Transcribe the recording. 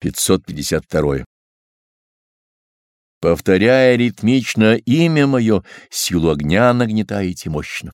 552. Повторяя ритмично имя мое, силу огня нагнетаете мощно.